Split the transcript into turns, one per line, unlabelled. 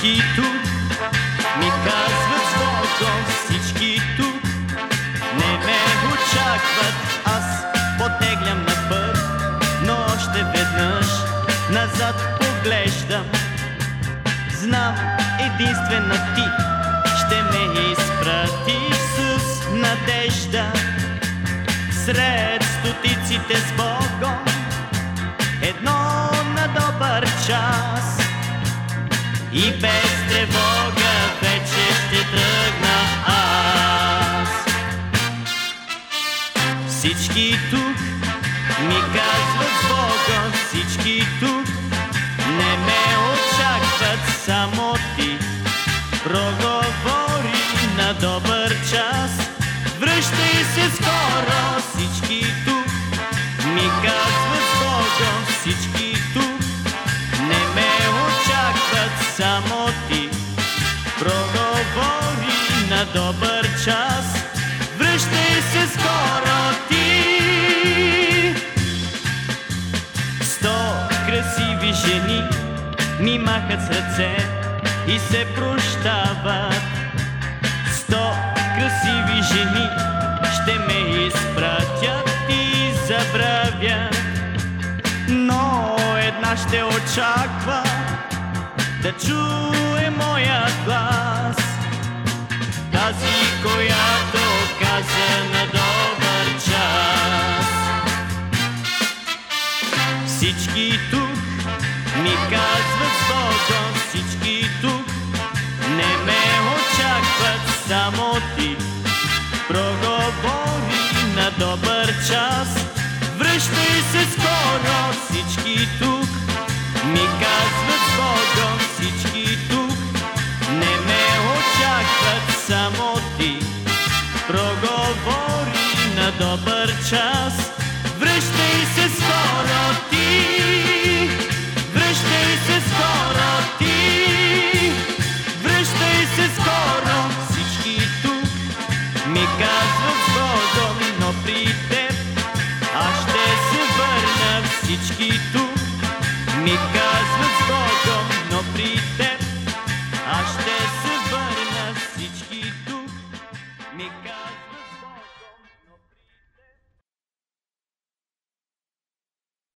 Всички тук ми казват Богом, всички тук не ме очакват. Аз потеглям на път, но още веднъж назад поглеждам. Знам, единствена ти ще ме изпратиш с надежда. Сред стотиците с Богом, едно на добър час. И без тревога вече ще тръгна аз. Всички тук ми казват Бога, всички тук не ме очакват само ти. Проговори на добър час, връщай се скоро, само ти. Проговори на добър час, връщай се скоро ти. Сто красиви жени ми махат с ръце и се прощават. Сто красиви жени ще ме изпратят и забравят. Но една ще очаква да чуе моя глас. Тази, която каза на добър час. Всички тук ми казват с всички тук не ме очакват само ти. Проговори на добър час, връщай се скоро, всички тук ми казват проговори на добър час. Връщай се скоро ти, връщай се скоро ти, връщай се скоро. Всички тук ми казват Богом, но при теб аз ще се върна всички тук ми казват